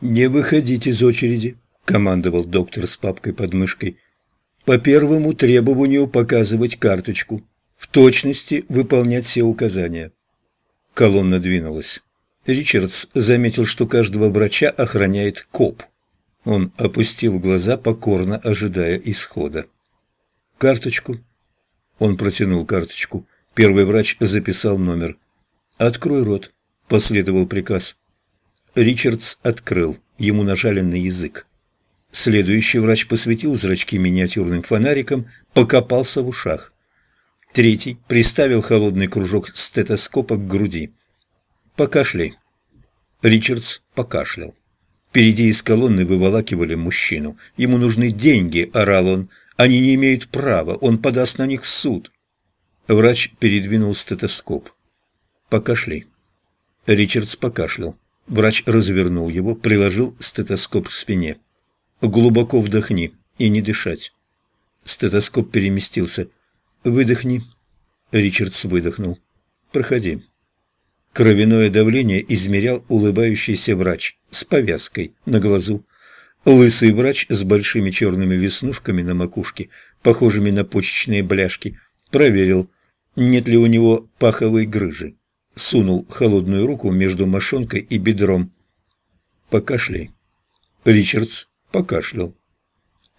«Не выходить из очереди», — командовал доктор с папкой под мышкой. «По первому требованию показывать карточку. В точности выполнять все указания». Колонна двинулась. Ричардс заметил, что каждого врача охраняет коп. Он опустил глаза, покорно ожидая исхода. «Карточку». Он протянул карточку. Первый врач записал номер. «Открой рот», — последовал приказ. Ричардс открыл. Ему нажали на язык. Следующий врач посветил зрачки миниатюрным фонариком, покопался в ушах. Третий приставил холодный кружок стетоскопа к груди. «Покашляй». Ричардс покашлял. Впереди из колонны выволакивали мужчину. «Ему нужны деньги», — орал он. «Они не имеют права, он подаст на них в суд». Врач передвинул стетоскоп. «Покашляй». Ричардс покашлял. Врач развернул его, приложил стетоскоп к спине. «Глубоко вдохни и не дышать». Стетоскоп переместился. «Выдохни». Ричардс выдохнул. «Проходи». Кровяное давление измерял улыбающийся врач с повязкой на глазу. Лысый врач с большими черными веснушками на макушке, похожими на почечные бляшки, проверил, нет ли у него паховой грыжи. Сунул холодную руку между мошонкой и бедром. «Покашляй». Ричардс покашлял.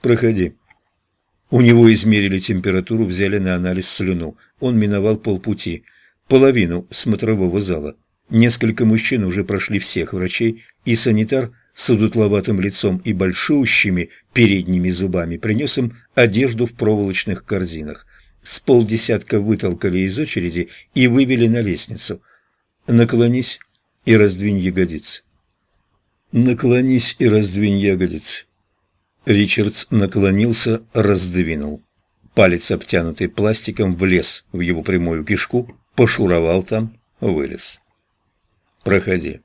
«Проходи». У него измерили температуру, взяли на анализ слюну. Он миновал полпути, половину смотрового зала. Несколько мужчин уже прошли всех врачей, и санитар с удутловатым лицом и большущими передними зубами принес им одежду в проволочных корзинах. С полдесятка вытолкали из очереди и вывели на лестницу. «Наклонись и раздвинь ягодицы». «Наклонись и раздвинь ягодицы». Ричардс наклонился, раздвинул. Палец, обтянутый пластиком, влез в его прямую кишку, пошуровал там, вылез. «Проходи».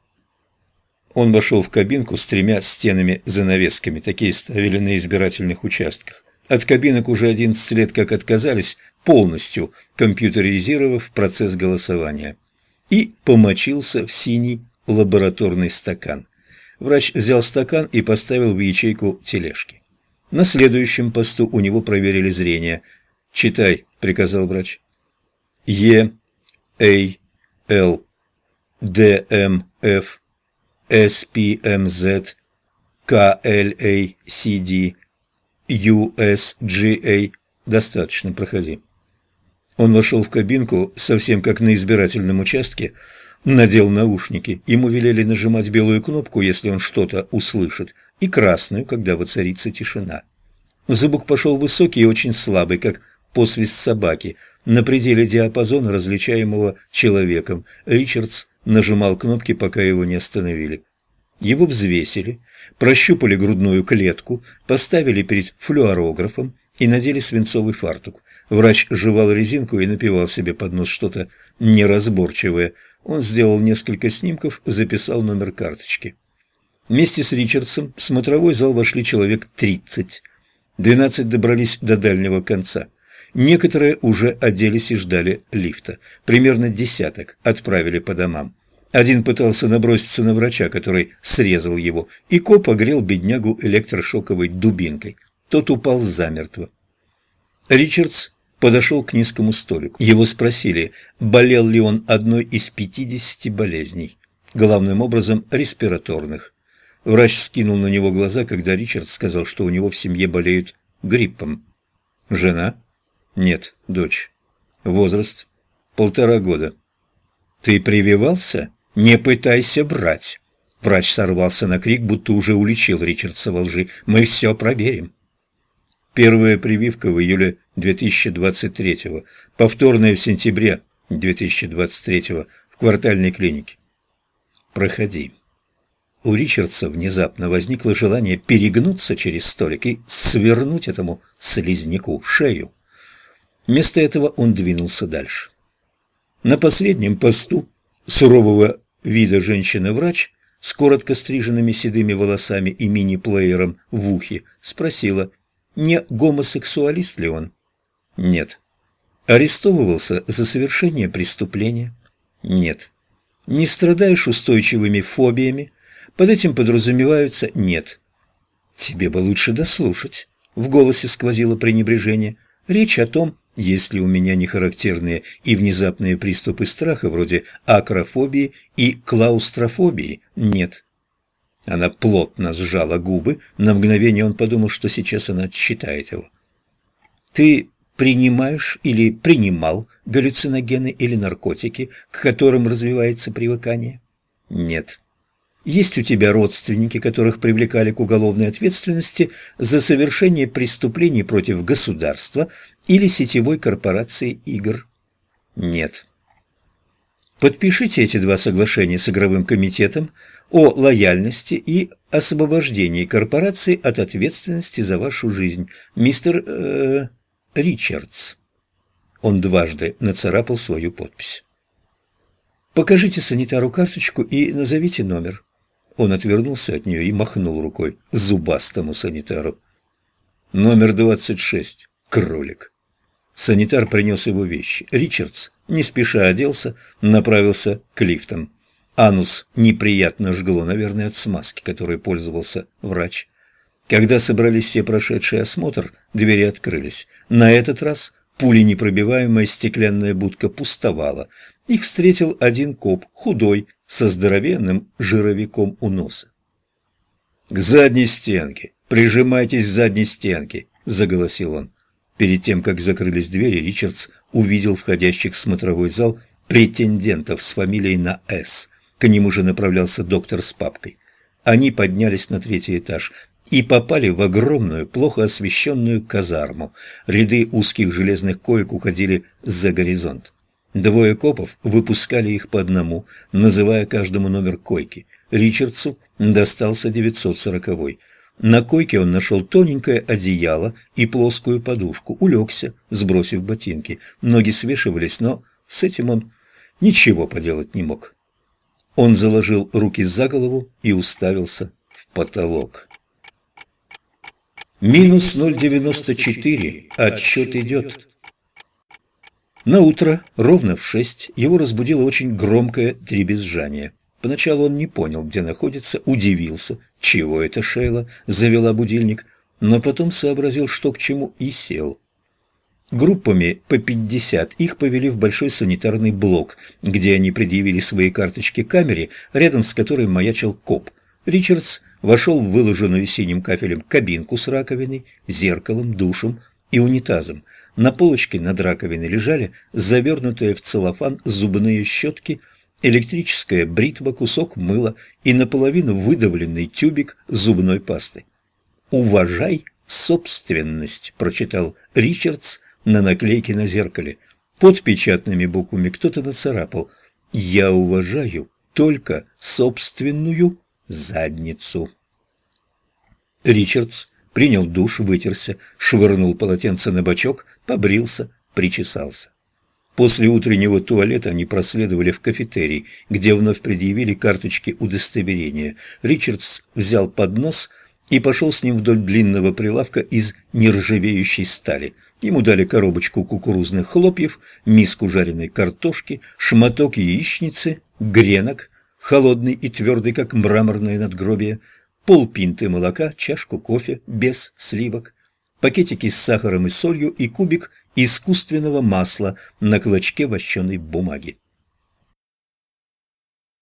Он вошел в кабинку с тремя стенами-занавесками, такие ставили на избирательных участках. От кабинок уже 11 лет как отказались, полностью компьютеризировав процесс голосования. И помочился в синий лабораторный стакан. Врач взял стакан и поставил в ячейку тележки. На следующем посту у него проверили зрение. «Читай», — приказал врач. «Е, А, Л, Д, М, Ф, С, П, М, З, К, Л, А, С, Д, Ю, С, G, А. Достаточно, проходи». Он вошел в кабинку, совсем как на избирательном участке, надел наушники. Ему велели нажимать белую кнопку, если он что-то услышит, и красную, когда воцарится тишина. Звук пошел высокий и очень слабый, как посвист собаки, на пределе диапазона, различаемого человеком. Ричардс нажимал кнопки, пока его не остановили. Его взвесили, прощупали грудную клетку, поставили перед флюорографом и надели свинцовый фартук. Врач жевал резинку и напивал себе под нос что-то неразборчивое – он сделал несколько снимков, записал номер карточки. Вместе с Ричардсом в смотровой зал вошли человек тридцать. Двенадцать добрались до дальнего конца. Некоторые уже оделись и ждали лифта. Примерно десяток отправили по домам. Один пытался наброситься на врача, который срезал его, и коп огрел беднягу электрошоковой дубинкой. Тот упал замертво. Ричардс подошел к низкому столику. Его спросили, болел ли он одной из пятидесяти болезней, главным образом респираторных. Врач скинул на него глаза, когда Ричард сказал, что у него в семье болеют гриппом. Жена? Нет, дочь. Возраст? Полтора года. Ты прививался? Не пытайся брать. Врач сорвался на крик, будто уже уличил Ричардса во лжи. Мы все проверим. Первая прививка в июле 2023, повторная в сентябре 2023 в квартальной клинике. Проходи. У Ричардса внезапно возникло желание перегнуться через столик и свернуть этому слизняку шею. Вместо этого он двинулся дальше. На последнем посту сурового вида женщина-врач с коротко стриженными седыми волосами и мини-плеером в ухе спросила – не гомосексуалист ли он? Нет. Арестовывался за совершение преступления? Нет. Не страдаешь устойчивыми фобиями? Под этим подразумеваются «нет». «Тебе бы лучше дослушать», — в голосе сквозило пренебрежение. «Речь о том, если у меня не характерные и внезапные приступы страха, вроде акрофобии и клаустрофобии, нет». Она плотно сжала губы, на мгновение он подумал, что сейчас она отчитает его. «Ты принимаешь или принимал галлюциногены или наркотики, к которым развивается привыкание?» «Нет». Есть у тебя родственники, которых привлекали к уголовной ответственности за совершение преступлений против государства или сетевой корпорации игр? Нет. Подпишите эти два соглашения с игровым комитетом о лояльности и освобождении корпорации от ответственности за вашу жизнь, мистер э, Ричардс. Он дважды нацарапал свою подпись. Покажите санитару карточку и назовите номер. Он отвернулся от нее и махнул рукой зубастому санитару. «Номер двадцать шесть. Кролик». Санитар принес его вещи. Ричардс, не спеша оделся, направился к лифтам. Анус неприятно жгло, наверное, от смазки, которой пользовался врач. Когда собрались все прошедшие осмотр, двери открылись. На этот раз пуленепробиваемая стеклянная будка пустовала. Их встретил один коп, худой, со здоровенным жировиком у носа. «К задней стенке! Прижимайтесь к задней стенке!» – заголосил он. Перед тем, как закрылись двери, Ричардс увидел входящих в смотровой зал претендентов с фамилией на «С». К нему же направлялся доктор с папкой. Они поднялись на третий этаж и попали в огромную, плохо освещенную казарму. Ряды узких железных коек уходили за горизонт. Двое копов выпускали их по одному, называя каждому номер койки. Ричардсу достался 940-й. На койке он нашел тоненькое одеяло и плоскую подушку, улегся, сбросив ботинки. Ноги свешивались, но с этим он ничего поделать не мог. Он заложил руки за голову и уставился в потолок. Минус 0,94. Отсчет идет. На утро, ровно в шесть, его разбудило очень громкое дребезжание. Поначалу он не понял, где находится, удивился, чего это Шейла завела будильник, но потом сообразил, что к чему, и сел. Группами по пятьдесят их повели в большой санитарный блок, где они предъявили свои карточки камере, рядом с которой маячил коп. Ричардс вошел в выложенную синим кафелем кабинку с раковиной, зеркалом, душем и унитазом. На полочке над раковиной лежали завернутые в целлофан зубные щетки, электрическая бритва, кусок мыла и наполовину выдавленный тюбик зубной пасты. «Уважай собственность», – прочитал Ричардс на наклейке на зеркале. Под печатными буквами кто-то нацарапал «Я уважаю только собственную задницу». Ричардс принял душ, вытерся, швырнул полотенце на бочок, побрился, причесался. После утреннего туалета они проследовали в кафетерий, где вновь предъявили карточки удостоверения. Ричардс взял поднос и пошел с ним вдоль длинного прилавка из нержавеющей стали. Ему дали коробочку кукурузных хлопьев, миску жареной картошки, шматок яичницы, гренок, холодный и твердый, как мраморное надгробие, полпинты молока, чашку кофе без сливок, пакетики с сахаром и солью и кубик искусственного масла на клочке вощеной бумаги.